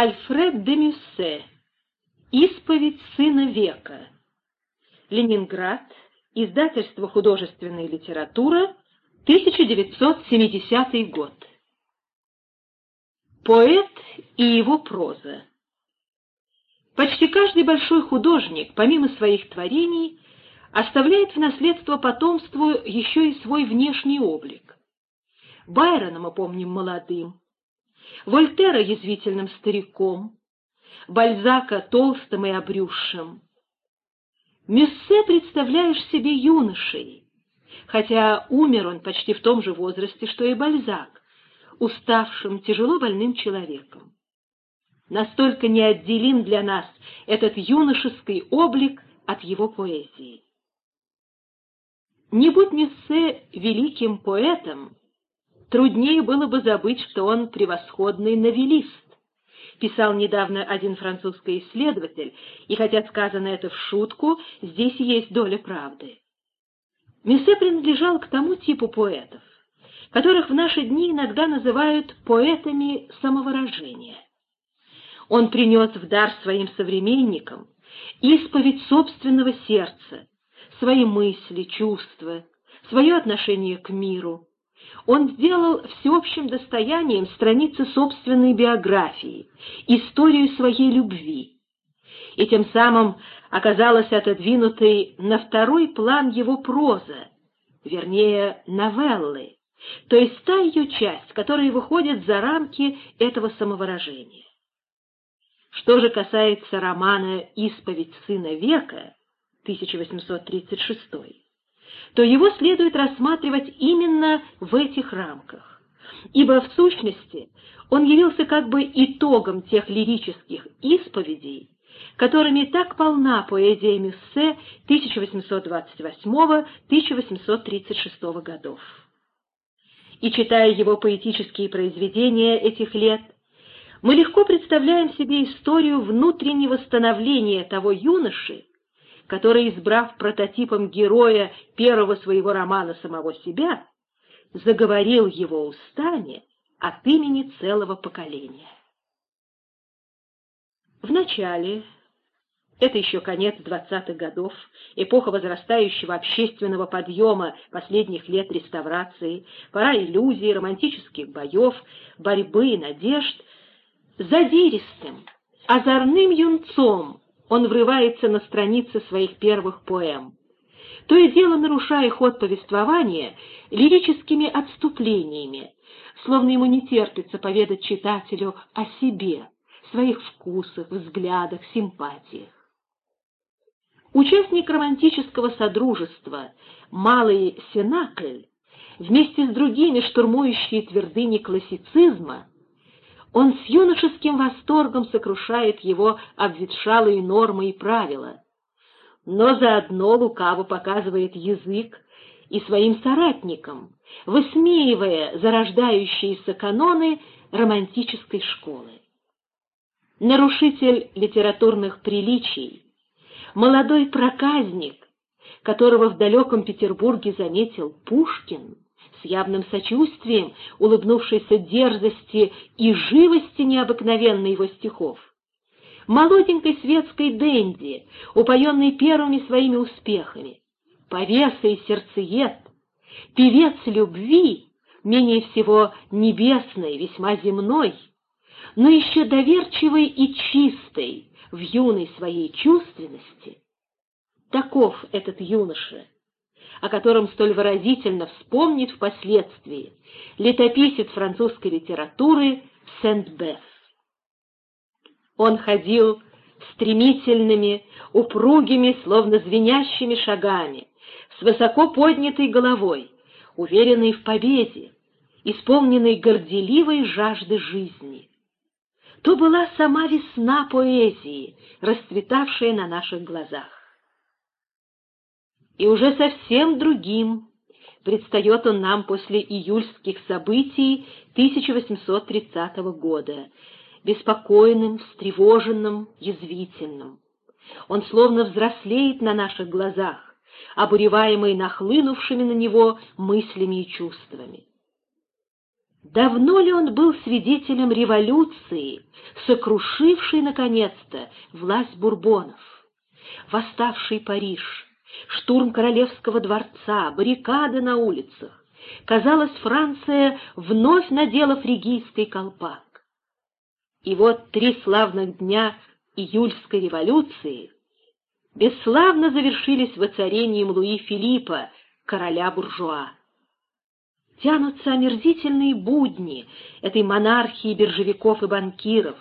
Альфред де Мюссе. Исповедь сына века. Ленинград. Издательство «Художественная литература», 1970 год. Поэт и его проза. Почти каждый большой художник, помимо своих творений, оставляет в наследство потомству еще и свой внешний облик. Байрона мы помним молодым, Вольтера язвительным стариком, Бальзака толстым и обрюзшим. Мюссе представляешь себе юношей, хотя умер он почти в том же возрасте, что и Бальзак, уставшим, тяжело больным человеком. Настолько неотделим для нас этот юношеский облик от его поэзии. Не будь Мюссе великим поэтом, труднее было бы забыть, что он превосходный новелист. Писал недавно один французский исследователь, и хотя сказано это в шутку, здесь есть доля правды. Мюссе принадлежал к тому типу поэтов, которых в наши дни иногда называют поэтами самовыражения. Он принес в дар своим современникам исповедь собственного сердца, свои мысли, чувства, свое отношение к миру, он сделал всеобщим достоянием страницы собственной биографии, историю своей любви. И тем самым оказалась отодвинутой на второй план его проза, вернее, новеллы, то есть та ее часть, которая выходит за рамки этого самовыражения. Что же касается романа «Исповедь сына века» 1836 то его следует рассматривать именно в этих рамках, ибо в сущности он явился как бы итогом тех лирических исповедей, которыми так полна поэзия Мюссе 1828-1836 годов. И читая его поэтические произведения этих лет, мы легко представляем себе историю внутреннего становления того юноши, который, избрав прототипом героя первого своего романа самого себя, заговорил его устами от имени целого поколения. В начале, это еще конец двадцатых годов, эпоха возрастающего общественного подъема последних лет реставрации, пора иллюзий, романтических боев, борьбы и надежд, задиристым, озорным юнцом он врывается на страницы своих первых поэм. То и дело нарушая ход повествования лирическими отступлениями, словно ему не терпится поведать читателю о себе, своих вкусах, взглядах, симпатиях. Участник романтического содружества «Малый Сенакль» вместе с другими штурмующие твердыни классицизма он с юношеским восторгом сокрушает его обветшалые нормы и правила, но заодно лукаво показывает язык и своим соратникам, высмеивая зарождающиеся каноны романтической школы. Нарушитель литературных приличий, молодой проказник, которого в далеком Петербурге заметил Пушкин, с явным сочувствием, улыбнувшейся дерзости и живости необыкновенной его стихов. Молоденькой светской денди, упоенной первыми своими успехами, повеса и сердцеед, певец любви, менее всего небесной, весьма земной, но еще доверчивой и чистой в юной своей чувственности. Таков этот юноша, о котором столь выразительно вспомнит впоследствии летописец французской литературы Сент-Беф. Он ходил стремительными, упругими, словно звенящими шагами, с высоко поднятой головой, уверенный в победе, исполненный горделивой жажды жизни. То была сама весна поэзии, расцветавшая на наших глазах и уже совсем другим предстает он нам после июльских событий 1830 года, беспокойным, встревоженным, язвительным. Он словно взрослеет на наших глазах, обуреваемый нахлынувшими на него мыслями и чувствами. Давно ли он был свидетелем революции, сокрушившей, наконец-то, власть бурбонов? Восставший Париж, штурм королевского дворца, баррикады на улицах. Казалось, Франция вновь надела фригийский колпак. И вот три славных дня июльской революции бесславно завершились воцарением Луи Филиппа, короля буржуа. Тянутся омерзительные будни этой монархии биржевиков и банкиров,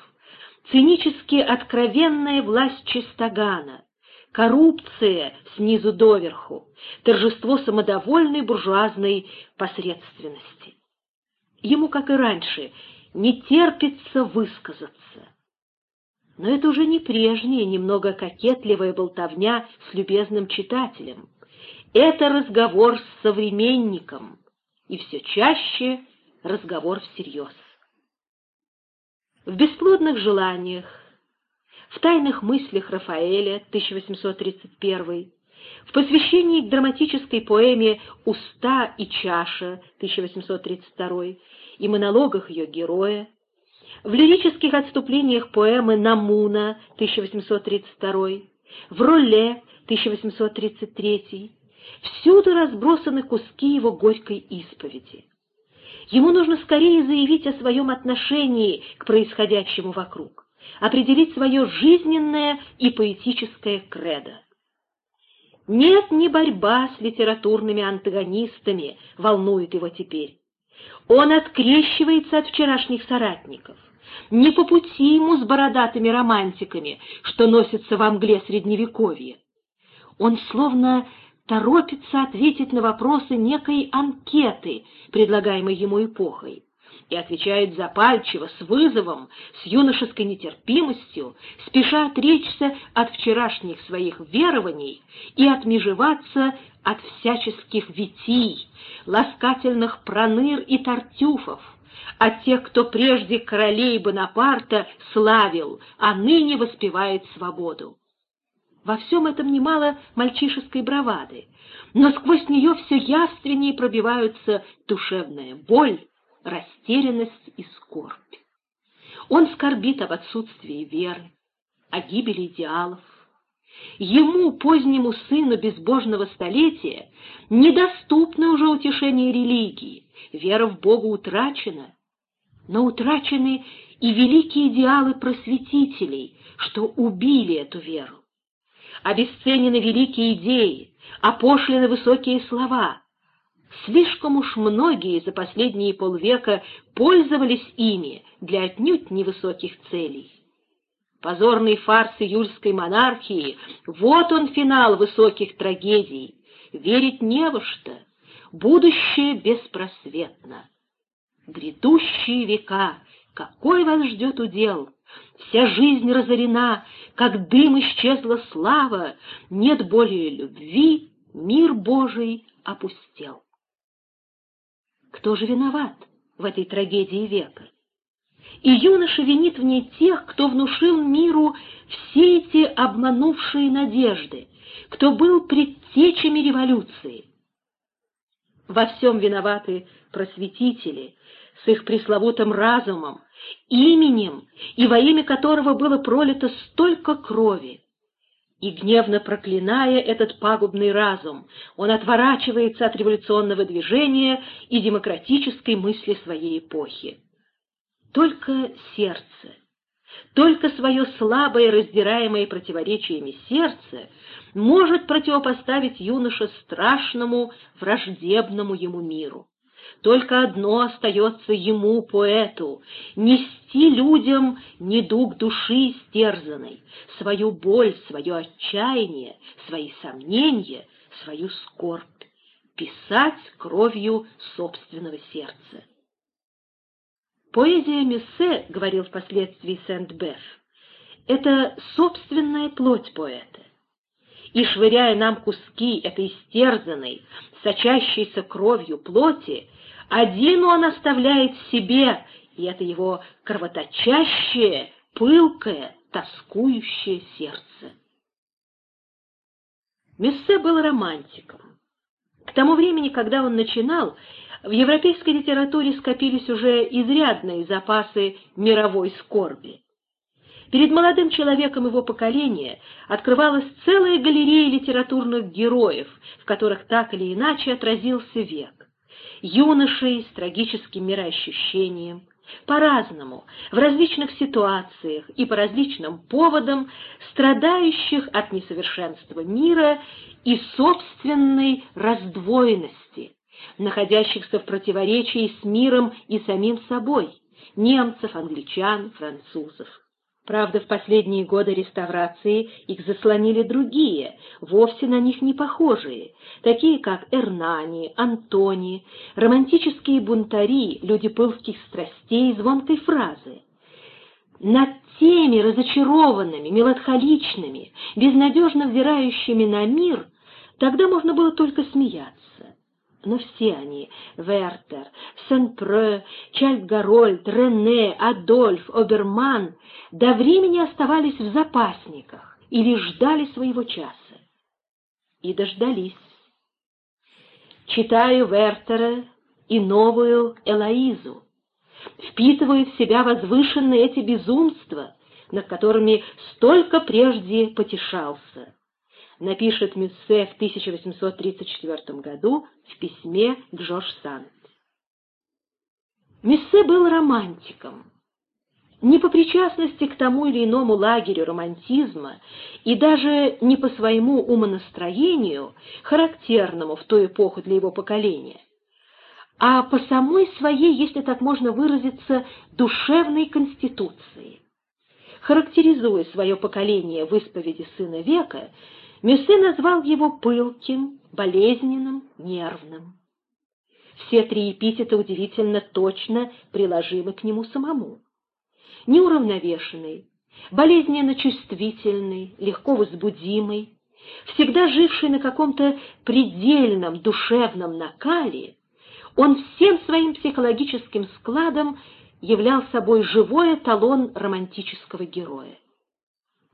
цинически откровенная власть Чистогана, коррупция снизу доверху, торжество самодовольной буржуазной посредственности. Ему, как и раньше, не терпится высказаться. Но это уже не прежняя, немного кокетливая болтовня с любезным читателем. Это разговор с современником, и все чаще разговор всерьез. В бесплодных желаниях, в «Тайных мыслях Рафаэля» 1831, в посвящении к драматической поэме «Уста и чаша» 1832 и монологах ее героя, в лирических отступлениях поэмы «Намуна» 1832, в «Роле» 1833, всюду разбросаны куски его горькой исповеди. Ему нужно скорее заявить о своем отношении к происходящему вокруг определить свое жизненное и поэтическое кредо. Нет ни борьба с литературными антагонистами волнует его теперь. Он открещивается от вчерашних соратников. Не по пути ему с бородатыми романтиками, что носятся в мгле Средневековья. Он словно торопится ответить на вопросы некой анкеты, предлагаемой ему эпохой и отвечает запальчиво, с вызовом, с юношеской нетерпимостью, спеша отречься от вчерашних своих верований и отмежеваться от всяческих витий, ласкательных проныр и тартюфов, от тех, кто прежде королей Бонапарта славил, а ныне воспевает свободу. Во всем этом немало мальчишеской бравады, но сквозь нее все яственнее пробиваются душевная боль, растерянность и скорбь. Он скорбит об отсутствии веры, о гибели идеалов. Ему, позднему сыну безбожного столетия, недоступно уже утешение религии, вера в Бога утрачена, но утрачены и великие идеалы просветителей, что убили эту веру. Обесценены великие идеи, опошлены высокие слова, Слишком уж многие за последние полвека пользовались ими для отнюдь невысоких целей. Позорный фарс июльской монархии — вот он финал высоких трагедий. Верить не во что, будущее беспросветно. Грядущие века, какой вас ждет удел? Вся жизнь разорена, как дым исчезла слава, нет более любви, мир Божий опустел. Кто же виноват в этой трагедии века? И юноша винит в ней тех, кто внушил миру все эти обманувшие надежды, кто был предтечами революции. Во всем виноваты просветители с их пресловутым разумом, именем и во имя которого было пролито столько крови. И гневно проклиная этот пагубный разум, он отворачивается от революционного движения и демократической мысли своей эпохи. Только сердце, только свое слабое, раздираемое противоречиями сердце может противопоставить юноше страшному, враждебному ему миру. Только одно остается ему, поэту, нести людям недуг души истерзанной, свою боль, свое отчаяние, свои сомнения, свою скорбь, писать кровью собственного сердца. Поэзия Мюссе, говорил впоследствии Сент-Беф, это собственная плоть поэта. И, швыряя нам куски этой истерзанной, сочащейся кровью плоти, один он оставляет себе, и это его кровоточащее, пылкое, тоскующее сердце. Мессе был романтиком. К тому времени, когда он начинал, В европейской литературе скопились уже изрядные запасы мировой скорби. Перед молодым человеком его поколения открывалась целая галерея литературных героев, в которых так или иначе отразился век. Юношей с трагическим мироощущением, по-разному, в различных ситуациях и по различным поводам, страдающих от несовершенства мира и собственной раздвоенности, находящихся в противоречии с миром и самим собой, немцев, англичан, французов. Правда, в последние годы реставрации их заслонили другие, вовсе на них не похожие, такие как Эрнани, Антони, романтические бунтари, люди пылких страстей звонкой фразы. Над теми разочарованными, меланхоличными, безнадежно взирающими на мир, тогда можно было только смеяться но все они — Вертер, Сен-Пре, Чальд-Гарольд, Рене, Адольф, Оберман — до времени оставались в запасниках или ждали своего часа. И дождались. Читаю Вертера и новую Элоизу, впитываю в себя возвышенные эти безумства, над которыми столько прежде потешался напишет Мюссе в 1834 году в письме к Жорж Санд. Мюссе был романтиком. Не по причастности к тому или иному лагерю романтизма и даже не по своему умонастроению, характерному в ту эпоху для его поколения, а по самой своей, если так можно выразиться, душевной конституции. Характеризуя свое поколение в исповеди сына века, Мюссе назвал его пылким, болезненным, нервным. Все три эпитета удивительно точно приложимы к нему самому. Неуравновешенный, болезненно чувствительный, легко возбудимый, всегда живший на каком-то предельном душевном накале, он всем своим психологическим складом являл собой живой эталон романтического героя.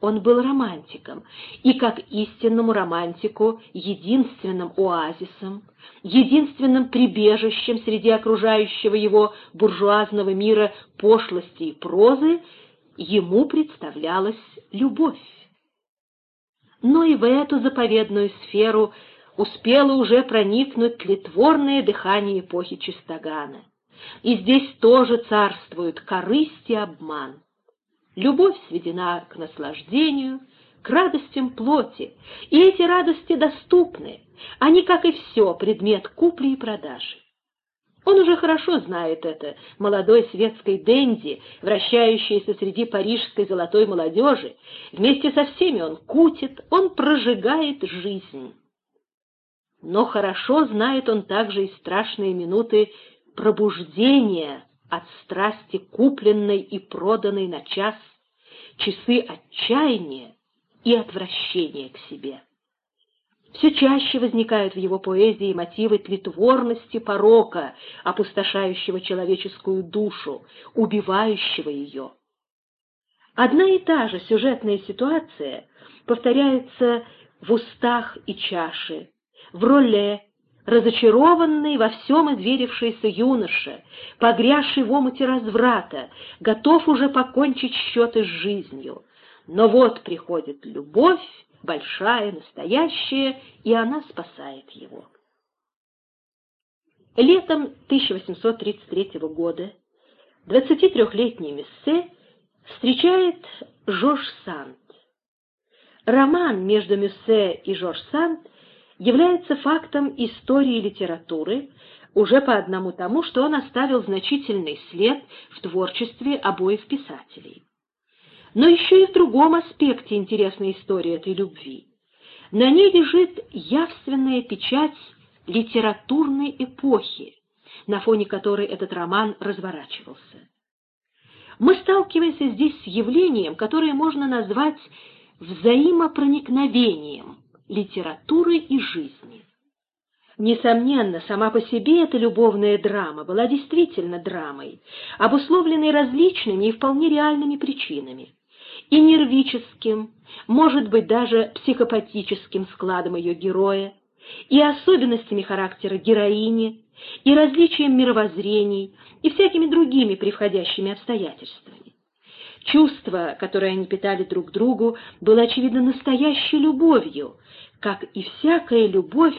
Он был романтиком, и как истинному романтику единственным оазисом, единственным прибежищем среди окружающего его буржуазного мира пошлости и прозы ему представлялась любовь. Но и в эту заповедную сферу успело уже проникнуть тлетворное дыхание эпохи Чистогана. И здесь тоже царствуют корысть и обман. Любовь сведена к наслаждению, к радостям плоти, и эти радости доступны, они, как и все, предмет купли и продажи. Он уже хорошо знает это, молодой светской денди, вращающийся среди парижской золотой молодежи. Вместе со всеми он кутит, он прожигает жизнь. Но хорошо знает он также и страшные минуты пробуждения от страсти, купленной и проданной на час, часы отчаяния и отвращения к себе. Все чаще возникают в его поэзии мотивы тлетворности порока, опустошающего человеческую душу, убивающего ее. Одна и та же сюжетная ситуация повторяется в устах и чаше, в роле, разочарованный во всем изверившийся юноша, погрязший в омуте разврата, готов уже покончить счеты с жизнью. Но вот приходит любовь, большая, настоящая, и она спасает его. Летом 1833 года 23-летний Мессе встречает Жорж Санд. Роман между Мюссе и Жорж Санд является фактом истории литературы уже по одному тому, что он оставил значительный след в творчестве обоих писателей. Но еще и в другом аспекте интересна история этой любви. На ней лежит явственная печать литературной эпохи, на фоне которой этот роман разворачивался. Мы сталкиваемся здесь с явлением, которое можно назвать взаимопроникновением литературы и жизни. Несомненно, сама по себе эта любовная драма была действительно драмой, обусловленной различными и вполне реальными причинами. И нервическим, может быть, даже психопатическим складом ее героя, и особенностями характера героини, и различием мировоззрений, и всякими другими превходящими обстоятельствами. Чувство, которое они питали друг другу, было, очевидно, настоящей любовью, как и всякая любовь,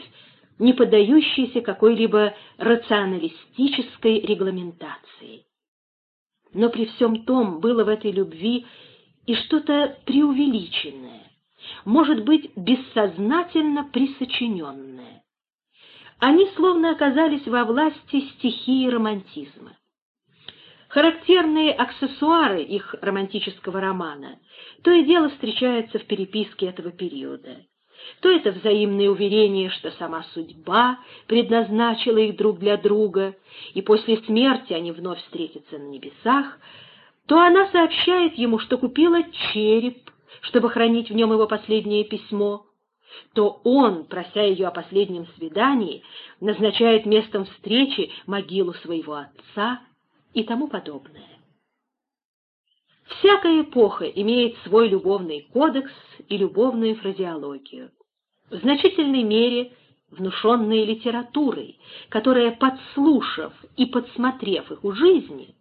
не поддающаяся какой-либо рационалистической регламентации. Но при всем том было в этой любви и что-то преувеличенное, может быть, бессознательно присочиненное. Они словно оказались во власти стихии романтизма. Характерные аксессуары их романтического романа то и дело встречаются в переписке этого периода. То это взаимное уверение, что сама судьба предназначила их друг для друга, и после смерти они вновь встретятся на небесах, то она сообщает ему, что купила череп, чтобы хранить в нем его последнее письмо, то он, прося ее о последнем свидании, назначает местом встречи могилу своего отца и тому подобное. Всякая эпоха имеет свой любовный кодекс и любовную фразеологию, в значительной мере внушенные литературой, которая, подслушав и подсмотрев их у жизни,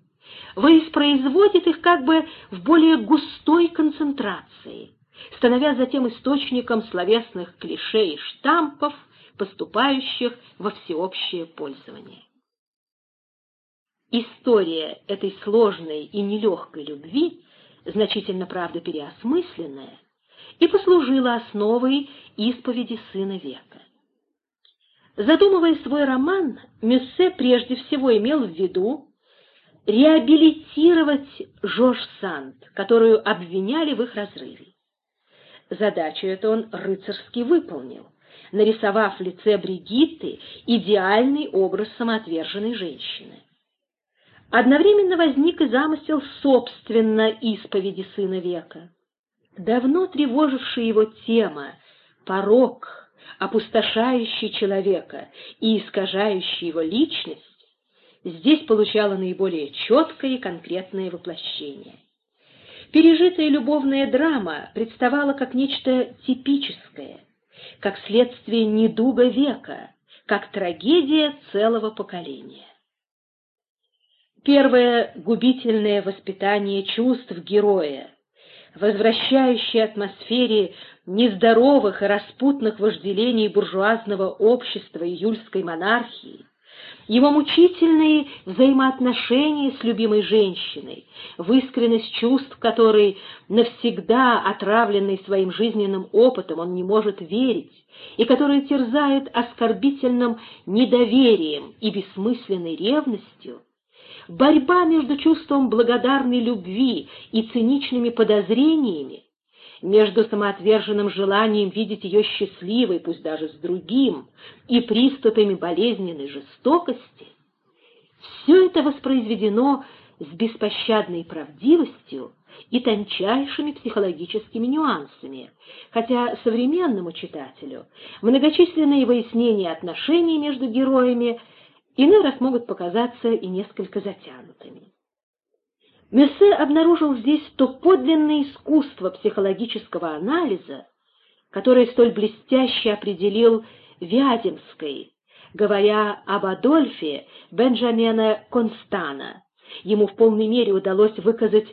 воспроизводит их как бы в более густой концентрации, становясь затем источником словесных клише и штампов, поступающих во всеобщее пользование. История этой сложной и нелегкой любви, значительно, правда, переосмысленная, и послужила основой исповеди сына века. Задумывая свой роман, Мюссе прежде всего имел в виду реабилитировать Жорж Санд, которую обвиняли в их разрыве. Задачу эту он рыцарски выполнил, нарисовав в лице Бригитты идеальный образ самоотверженной женщины. Одновременно возник и замысел собственно исповеди сына века. Давно тревожившая его тема «порок», опустошающий человека и искажающий его личность, здесь получала наиболее четкое и конкретное воплощение. Пережитая любовная драма представала как нечто типическое, как следствие недуга века, как трагедия целого поколения. Первое губительное воспитание чувств героя, возвращающее атмосфере нездоровых и распутных вожделений буржуазного общества июльской монархии, его мучительные взаимоотношения с любимой женщиной, в искренность чувств которой, навсегда отравленный своим жизненным опытом, он не может верить, и которые терзают оскорбительным недоверием и бессмысленной ревностью, борьба между чувством благодарной любви и циничными подозрениями между самоотверженным желанием видеть ее счастливой, пусть даже с другим, и приступами болезненной жестокости, все это воспроизведено с беспощадной правдивостью и тончайшими психологическими нюансами, хотя современному читателю многочисленные выяснения отношений между героями иной раз могут показаться и несколько затянутыми. Мессе обнаружил здесь то подлинное искусство психологического анализа, которое столь блестяще определил Вяземский, говоря об Адольфе Бенджамина Констана. Ему в полной мере удалось выказать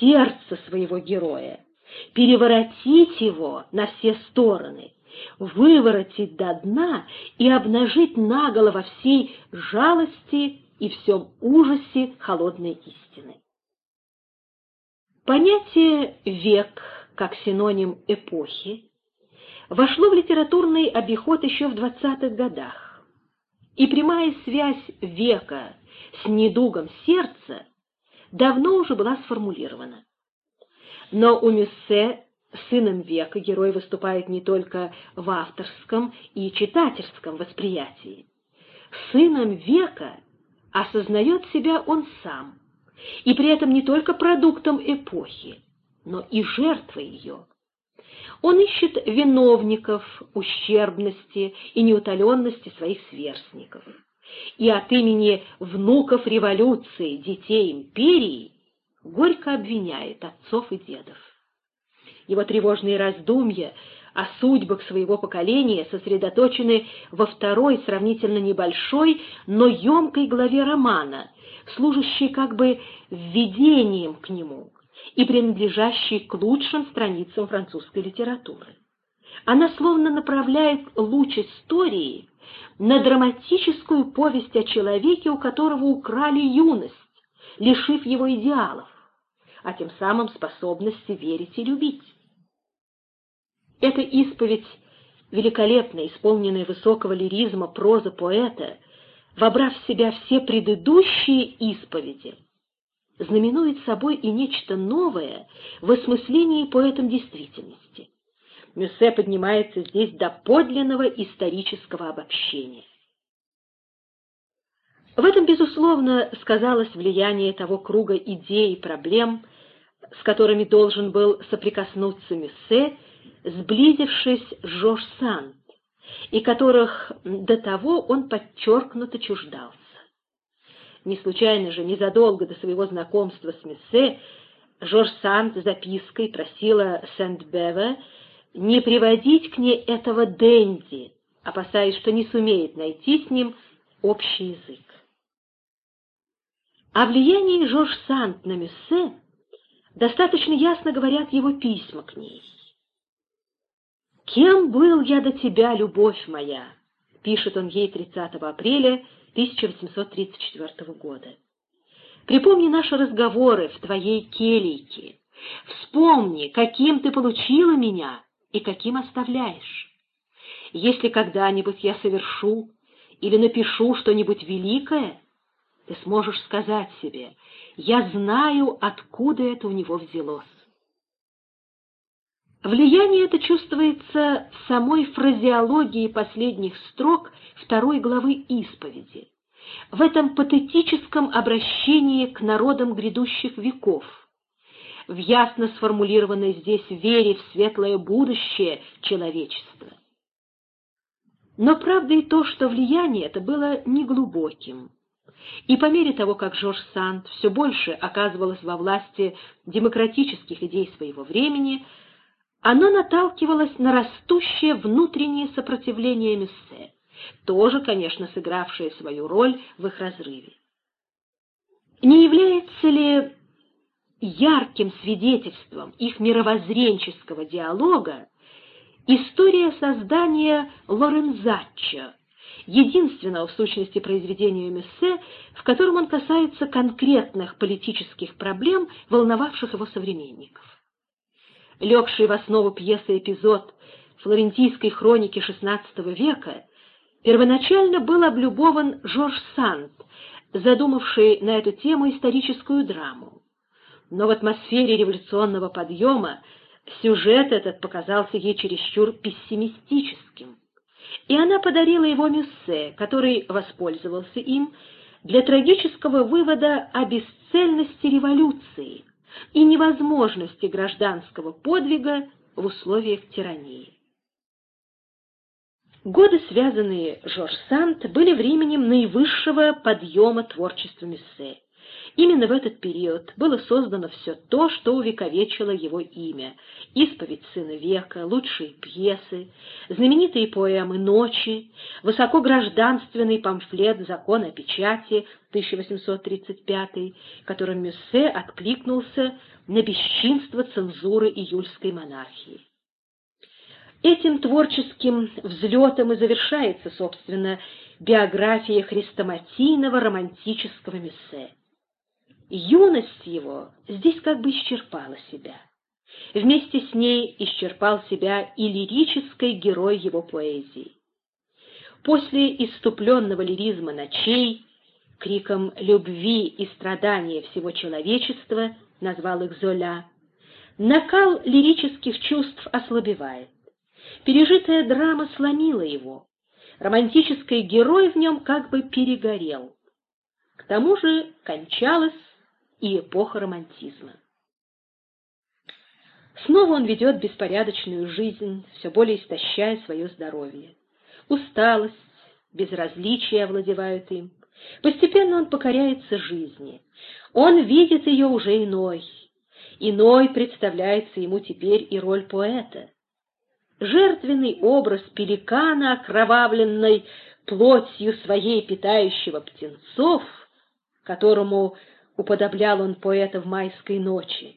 сердце своего героя, переворотить его на все стороны, выворотить до дна и обнажить наголо во всей жалости и всем ужасе холодной истины. Понятие «век» как синоним эпохи вошло в литературный обиход еще в 20-х годах, и прямая связь века с недугом сердца давно уже была сформулирована. Но у Мюссе сыном века герой выступает не только в авторском и читательском восприятии. Сыном века осознает себя он сам – и при этом не только продуктом эпохи, но и жертвой ее. Он ищет виновников ущербности и неутоленности своих сверстников. И от имени внуков революции, детей империи, горько обвиняет отцов и дедов. Его тревожные раздумья о судьбах своего поколения сосредоточены во второй, сравнительно небольшой, но емкой главе романа, служащей как бы введением к нему и принадлежащей к лучшим страницам французской литературы. Она словно направляет луч истории на драматическую повесть о человеке, у которого украли юность, лишив его идеалов, а тем самым способности верить и любить. Эта исповедь, великолепно исполненная высокого лиризма проза поэта, вобрав в себя все предыдущие исповеди, знаменует собой и нечто новое в осмыслении поэтом действительности. Мюссе поднимается здесь до подлинного исторического обобщения. В этом, безусловно, сказалось влияние того круга идей и проблем, с которыми должен был соприкоснуться Мюссе, сблизившись с Жорж Санд, и которых до того он подчеркнуто чуждался. Не случайно же, незадолго до своего знакомства с Мюссе, Жорж Санд запиской просила Сент-Беве не приводить к ней этого Дэнди, опасаясь, что не сумеет найти с ним общий язык. О влиянии Жорж Санд на Мюссе достаточно ясно говорят его письма к ней. «Кем был я до тебя, любовь моя?» — пишет он ей 30 апреля 1834 года. «Припомни наши разговоры в твоей келейке. Вспомни, каким ты получила меня и каким оставляешь. Если когда-нибудь я совершу или напишу что-нибудь великое, ты сможешь сказать себе, я знаю, откуда это у него взялось. Влияние это чувствуется в самой фразеологии последних строк второй главы исповеди, в этом патетическом обращении к народам грядущих веков, в ясно сформулированной здесь вере в светлое будущее человечества. Но правда и то, что влияние это было неглубоким, и по мере того, как Жорж Санд все больше оказывалось во власти демократических идей своего времени, оно наталкивалось на растущее внутреннее сопротивление Мюссе, тоже, конечно, сыгравшее свою роль в их разрыве. Не является ли ярким свидетельством их мировоззренческого диалога история создания Лорензаччо, единственного в сущности произведения Мессе, в котором он касается конкретных политических проблем, волновавших его современников. Легший в основу пьесы эпизод флорентийской хроники XVI века первоначально был облюбован Жорж Санд, задумавший на эту тему историческую драму. Но в атмосфере революционного подъема сюжет этот показался ей чересчур пессимистическим и она подарила его Мюссе, который воспользовался им для трагического вывода о бесцельности революции и невозможности гражданского подвига в условиях тирании. Годы, связанные Жорж Сант, были временем наивысшего подъема творчества Мюссе. Именно в этот период было создано все то, что увековечило его имя. «Исповедь сына века», лучшие пьесы, знаменитые поэмы «Ночи», высокогражданственный памфлет «Закон о печати» 1835, которым Мюссе откликнулся на бесчинство цензуры июльской монархии. Этим творческим взлетом и завершается, собственно, биография хрестоматийного романтического Мюссе. Юность его здесь как бы исчерпала себя. Вместе с ней исчерпал себя и лирический герой его поэзии. После иступленного лиризма ночей, криком любви и страдания всего человечества, назвал их Золя, накал лирических чувств ослабевает. Пережитая драма сломила его. Романтический герой в нем как бы перегорел. К тому же кончалась и эпоха романтизма. Снова он ведет беспорядочную жизнь, все более истощая свое здоровье. Усталость, безразличие овладевают им. Постепенно он покоряется жизни. Он видит ее уже иной. Иной представляется ему теперь и роль поэта. жертвенный образ пеликана, окровавленной плотью своей питающего птенцов, которому уподоблял он поэта в майской ночи,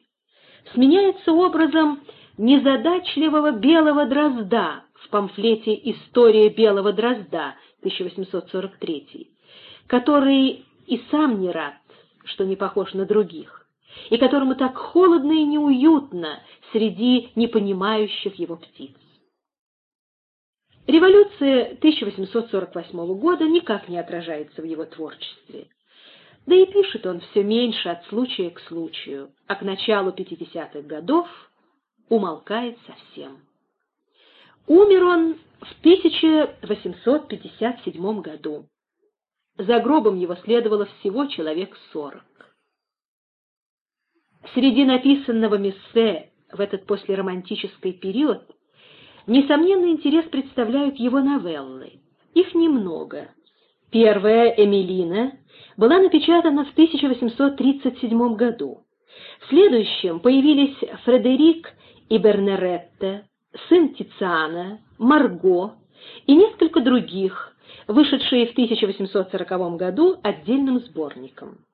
сменяется образом незадачливого белого дрозда в памфлете «История белого дрозда» 1843, который и сам не рад, что не похож на других, и которому так холодно и неуютно среди непонимающих его птиц. Революция 1848 года никак не отражается в его творчестве. Да и пишет он все меньше от случая к случаю, а к началу 50-х годов умолкает совсем. Умер он в 1857 году. За гробом его следовало всего человек сорок. Среди написанного Миссе в этот послеромантический период несомненный интерес представляют его новеллы. Их немного. Первая, «Эмилина», была напечатана в 1837 году. В следующем появились Фредерик и Бернеретта, сын Тициана, Марго и несколько других, вышедшие в 1840 году отдельным сборником.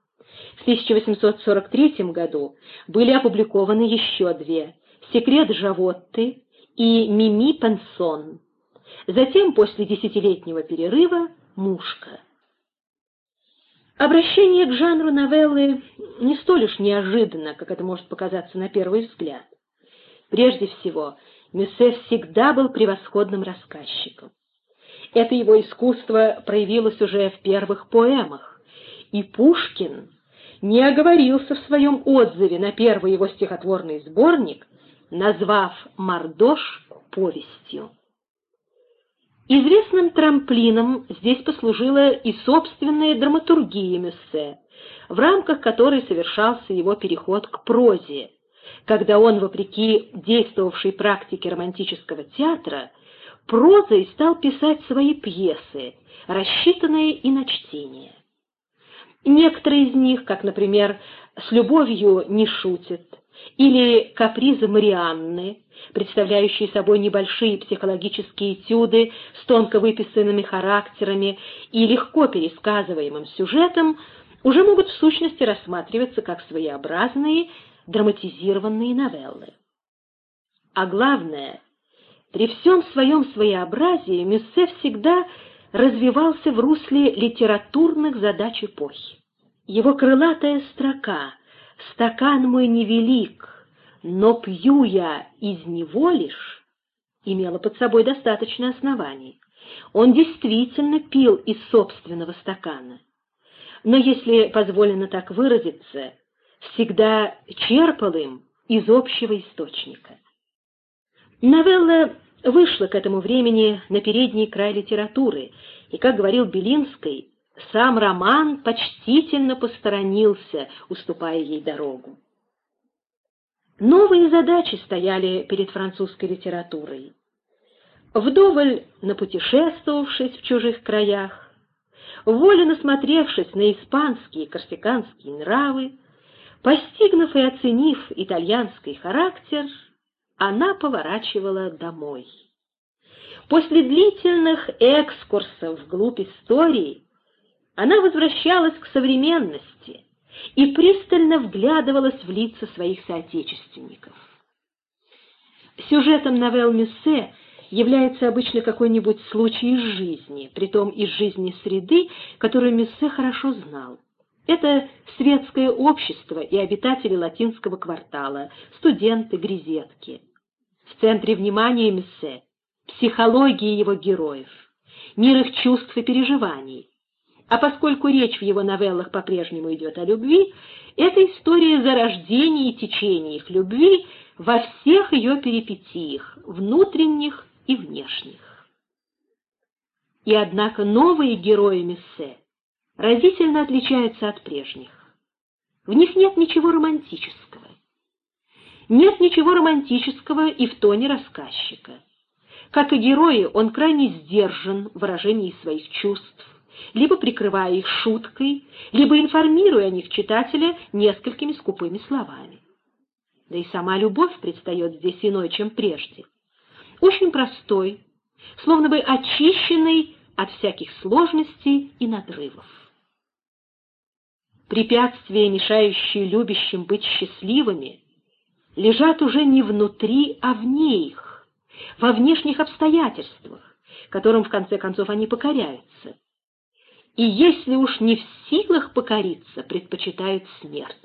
В 1843 году были опубликованы еще две «Секрет Жавотты» и «Мими Пенсон». Затем, после десятилетнего перерыва, «Мушка». Обращение к жанру новеллы не столь уж неожиданно, как это может показаться на первый взгляд. Прежде всего, Мюссе всегда был превосходным рассказчиком. Это его искусство проявилось уже в первых поэмах, и Пушкин не оговорился в своем отзыве на первый его стихотворный сборник, назвав «Мордош» повестью. Известным трамплином здесь послужила и собственная драматургия Мюссе, в рамках которой совершался его переход к прозе, когда он, вопреки действовавшей практике романтического театра, прозой стал писать свои пьесы, рассчитанные и на чтение. Некоторые из них, как, например, «С любовью не шутит» или «Капризы Марианны», представляющие собой небольшие психологические этюды с тонко выписанными характерами и легко пересказываемым сюжетом, уже могут в сущности рассматриваться как своеобразные драматизированные новеллы. А главное, при всем своем своеобразии Мюссе всегда развивался в русле литературных задач эпохи. Его крылатая строка «Стакан мой невелик, но пью я из него лишь» имела под собой достаточно оснований. Он действительно пил из собственного стакана. Но, если позволено так выразиться, всегда черпал им из общего источника. Новелла вышла к этому времени на передний край литературы, и, как говорил Белинский, сам роман почтительно посторонился, уступая ей дорогу. Новые задачи стояли перед французской литературой. Вдоволь напутешествовавшись в чужих краях, воле насмотревшись на испанские и корсиканские нравы, Постигнув и оценив итальянский характер, она поворачивала домой. После длительных экскурсов вглубь истории она возвращалась к современности и пристально вглядывалась в лица своих соотечественников. Сюжетом новелл Мюссе является обычно какой-нибудь случай из жизни, притом из жизни среды, которую Мюссе хорошо знал. Это светское общество и обитатели латинского квартала, студенты-грезетки. В центре внимания Мессе — психология его героев, мир их чувств и переживаний. А поскольку речь в его новеллах по-прежнему идет о любви, это история зарождения и течения их любви во всех ее перипетиях, внутренних и внешних. И однако новые герои Мессе разительно отличаются от прежних. В них нет ничего романтического. Нет ничего романтического и в тоне рассказчика. Как и герои, он крайне сдержан в выражении своих чувств, либо прикрывая их шуткой, либо информируя о них читателя несколькими скупыми словами. Да и сама любовь предстает здесь иной, чем прежде. очень простой, словно бы очищенный от всяких сложностей и надрывов. Препятствия, мешающие любящим быть счастливыми, лежат уже не внутри, а вне их, во внешних обстоятельствах, которым в конце концов они покоряются. И если уж не в силах покориться, предпочитают смерть.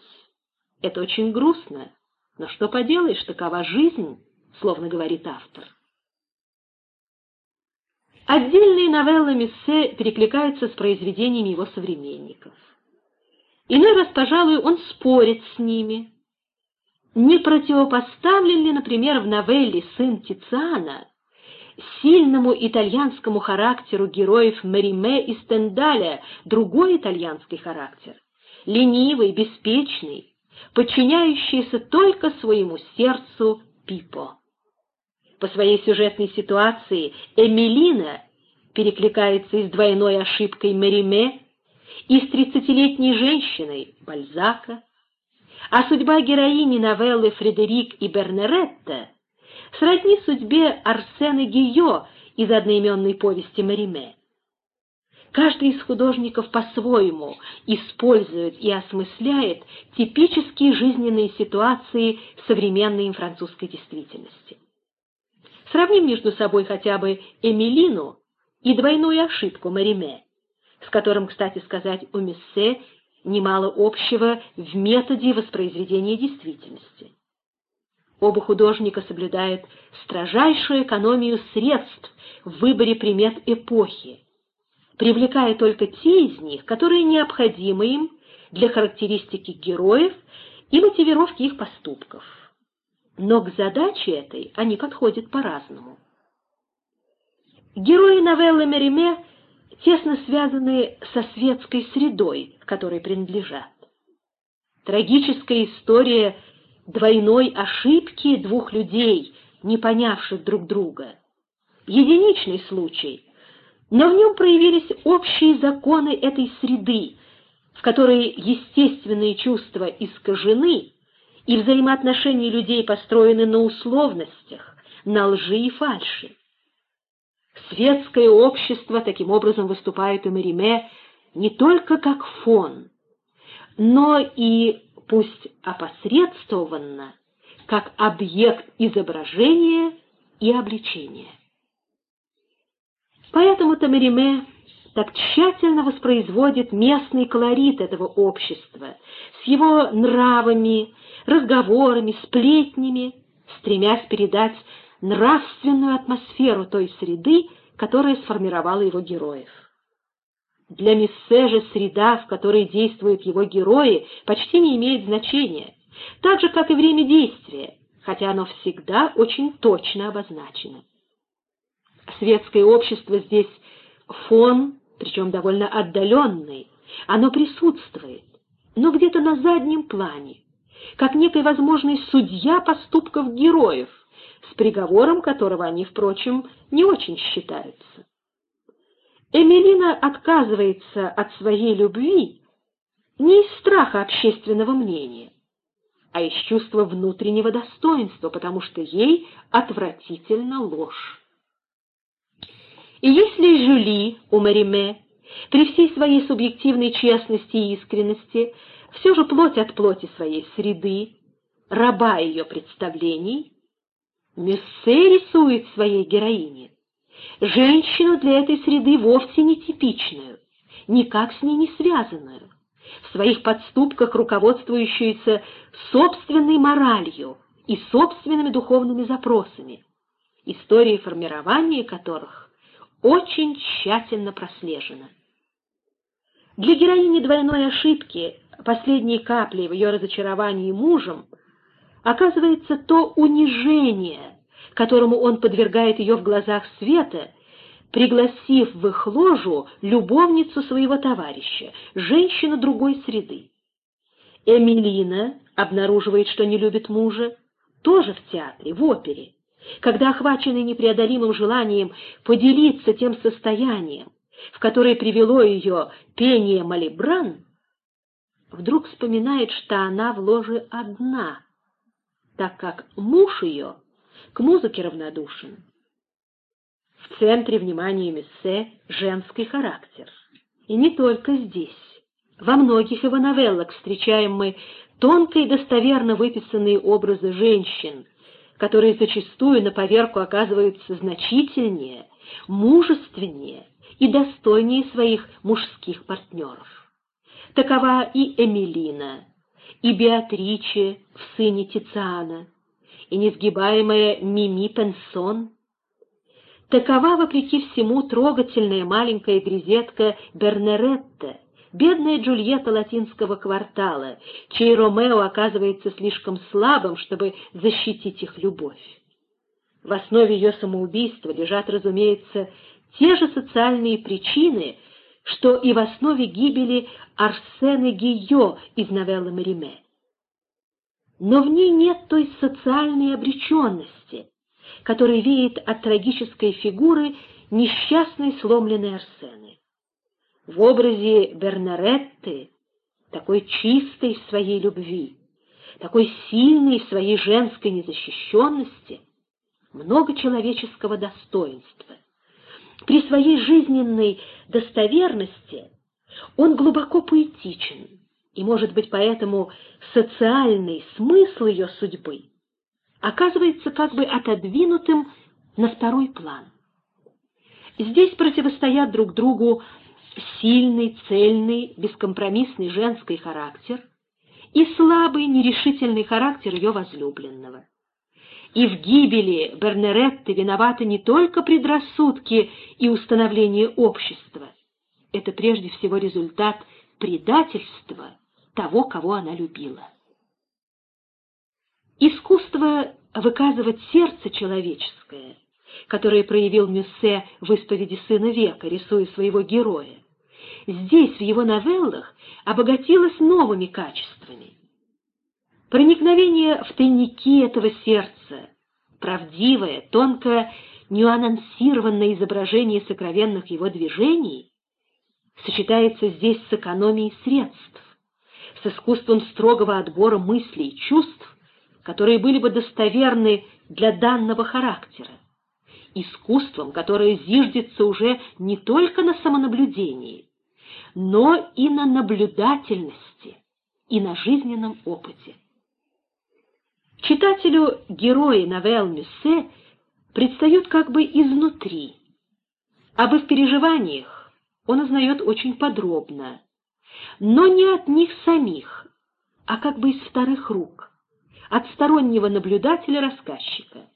Это очень грустно, но что поделаешь, такова жизнь, словно говорит автор. Отдельные новеллы Миссе перекликаются с произведениями его современников. Иной раз, пожалуй, он спорит с ними. Не противопоставлен ли, например, в новелле «Сын Тициана» сильному итальянскому характеру героев Мериме и Стендаля другой итальянский характер, ленивый, беспечный, подчиняющийся только своему сердцу Пипо. По своей сюжетной ситуации Эмилина перекликается и с двойной ошибкой Мериме, и с тридцатилетней женщиной Бальзака, а судьба героини новеллы Фредерик и Бернеретта сродни судьбе Арсена Гийо из одноименной повести Мариме. Каждый из художников по-своему использует и осмысляет типические жизненные ситуации современной им французской действительности. Сравним между собой хотя бы Эмилину и двойную ошибку Мариме, с которым, кстати сказать, у Миссе немало общего в методе воспроизведения действительности. Оба художника соблюдают строжайшую экономию средств в выборе примет эпохи, привлекая только те из них, которые необходимы им для характеристики героев и мотивировки их поступков. Но к задаче этой они подходят по-разному. Герои новеллы Мериме тесно связаны со светской средой, которой принадлежат. Трагическая история двойной ошибки двух людей, не понявших друг друга. Единичный случай, но в нем проявились общие законы этой среды, в которой естественные чувства искажены и взаимоотношения людей построены на условностях, на лжи и фальши. Светское общество таким образом выступает у Мериме не только как фон, но и, пусть опосредствованно, как объект изображения и обличения. Поэтому-то так тщательно воспроизводит местный колорит этого общества с его нравами, разговорами, сплетнями, стремясь передать нравственную атмосферу той среды, которая сформировала его героев. Для Миссе же среда, в которой действуют его герои, почти не имеет значения, так же, как и время действия, хотя оно всегда очень точно обозначено. Светское общество здесь фон, причем довольно отдаленный, оно присутствует, но где-то на заднем плане, как некий возможный судья поступков героев, с приговором которого они, впрочем, не очень считаются. Эмилина отказывается от своей любви не из страха общественного мнения, а из чувства внутреннего достоинства, потому что ей отвратительно ложь. И если Жюли у Мариме при всей своей субъективной честности и искренности все же плоть от плоти своей среды, раба ее представлений, Мессе рисует своей героине женщину для этой среды вовсе не типичную, никак с ней не связанную, в своих подступках руководствующуюся собственной моралью и собственными духовными запросами, истории формирования которых очень тщательно прослежена. Для героини двойной ошибки, последней каплей в ее разочаровании мужем, оказывается то унижение, которому он подвергает ее в глазах света, пригласив в их ложу любовницу своего товарища, женщину другой среды. Эмилина обнаруживает, что не любит мужа, тоже в театре, в опере, когда, охваченный непреодолимым желанием поделиться тем состоянием, в которое привело ее пение Малибран, вдруг вспоминает, что она в ложе одна, так как муж ее к музыке равнодушен, В центре внимания Мессе женский характер. И не только здесь. Во многих его новеллах встречаем мы тонко и достоверно выписанные образы женщин, которые зачастую на поверку оказываются значительнее, мужественнее и достойнее своих мужских партнеров. Такова и Эмилина, и Беатриче в «Сыне Тициана», и несгибаемая Мими Пенсон. Такова, вопреки всему, трогательная маленькая грезетка Бернеретта, бедная Джульетта латинского квартала, чей Ромео оказывается слишком слабым, чтобы защитить их любовь. В основе ее самоубийства лежат, разумеется, те же социальные причины, что и в основе гибели Арсены Гийо из новеллы Мериме. Но в ней нет той социальной обреченности, которая веет от трагической фигуры несчастной сломленной Арсены. В образе Бернаретты, такой чистой в своей любви, такой сильной в своей женской незащищенности, много человеческого достоинства. При своей жизненной достоверности он глубоко поэтичен, и, может быть, поэтому социальный смысл ее судьбы оказывается как бы отодвинутым на второй план. Здесь противостоят друг другу сильный, цельный, бескомпромиссный женский характер и слабый, нерешительный характер ее возлюбленного. И в гибели Бернеретты виноваты не только предрассудки и установление общества. Это прежде всего результат предательства того, кого она любила. Искусство выказывать сердце человеческое, которое проявил Мюссе в исповеди «Сына века», рисуя своего героя, здесь, в его новеллах, обогатилось новыми качествами. Проникновение в тайники этого сердца, правдивое, тонко нюансированное изображение сокровенных его движений сочетается здесь с экономией средств, с искусством строгого отбора мыслей и чувств, которые были бы достоверны для данного характера, искусством, которое зиждется уже не только на самонаблюдении, но и на наблюдательности и на жизненном опыте. Читателю герои новелл Мюссе предстают как бы изнутри. Об их переживаниях он узнает очень подробно, но не от них самих, а как бы из вторых рук, от стороннего наблюдателя-рассказчика.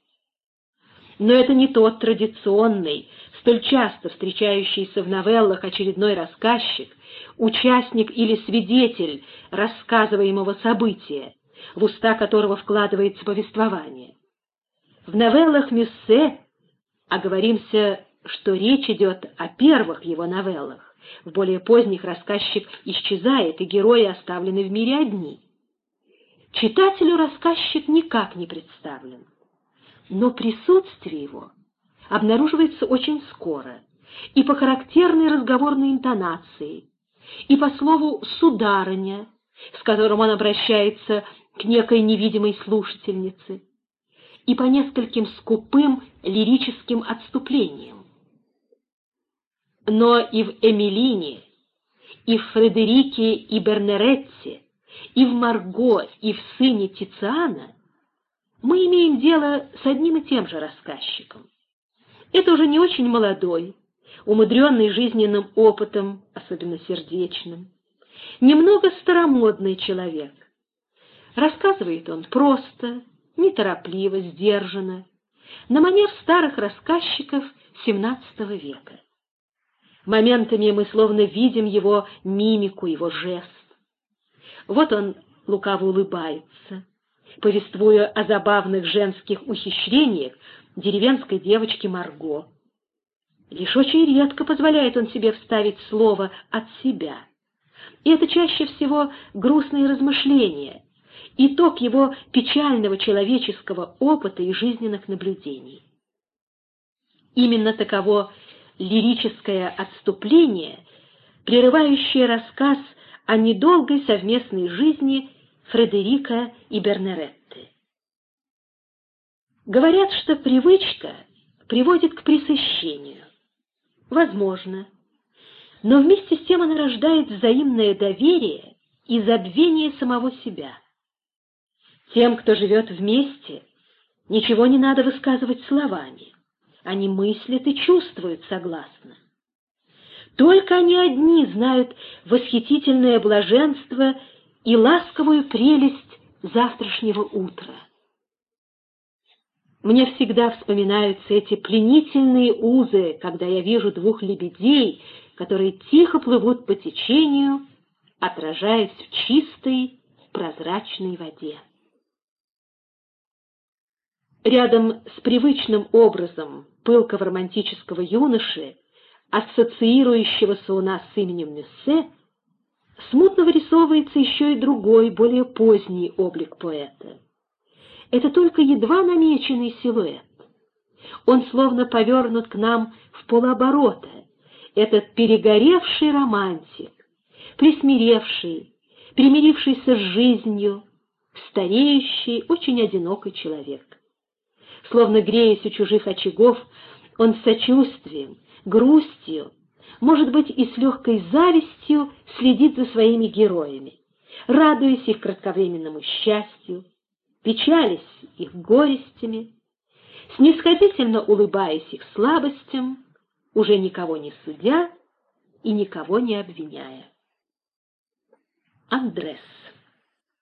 Но это не тот традиционный, столь часто встречающийся в новеллах очередной рассказчик, участник или свидетель рассказываемого события, в уста которого вкладывается повествование. В новеллах Мюссе оговоримся, что речь идет о первых его новеллах, в более поздних рассказчик исчезает, и герои оставлены в мире одни. Читателю рассказчик никак не представлен, но присутствие его обнаруживается очень скоро и по характерной разговорной интонации, и по слову «сударыня», с которым он обращается к некой невидимой слушательнице, и по нескольким скупым лирическим отступлениям. Но и в Эмилине, и в Фредерике и Бернеретте, и в Марго, и в сыне Тициана мы имеем дело с одним и тем же рассказчиком. Это уже не очень молодой, умудренный жизненным опытом, особенно сердечным, немного старомодный человек. Рассказывает он просто, неторопливо, сдержанно, на манер старых рассказчиков XVII века. Моментами мы словно видим его мимику, его жест. Вот он лукаво улыбается, повествуя о забавных женских ухищрениях деревенской девочки Марго. Лишь очень редко позволяет он себе вставить слово от себя. И это чаще всего грустные размышления, итог его печального человеческого опыта и жизненных наблюдений. Именно таково лирическое отступление, прерывающее рассказ о недолгой совместной жизни Фредерика и Бернеретты. Говорят, что привычка приводит к пресыщению. Возможно. Но вместе с тем она рождает взаимное доверие и забвение самого себя. Тем, кто живет вместе, ничего не надо высказывать словами. Они мыслят и чувствуют согласно. Только они одни знают восхитительное блаженство и ласковую прелесть завтрашнего утра. Мне всегда вспоминаются эти пленительные узы, когда я вижу двух лебедей, которые тихо плывут по течению, отражаясь в чистой, прозрачной воде. Рядом с привычным образом пылкого романтического юноши, ассоциирующегося у нас с именем Мюссе, смутно вырисовывается еще и другой, более поздний облик поэта. Это только едва намеченный силуэт. Он словно повернут к нам в полоборота, этот перегоревший романтик, присмиревший, примирившийся с жизнью, стареющий, очень одинокий человек. Словно греясь у чужих очагов, он с сочувствием, грустью, может быть, и с легкой завистью следит за своими героями, радуясь их кратковременному счастью, печались их горестями, снисходительно улыбаясь их слабостям, уже никого не судя и никого не обвиняя. Андрес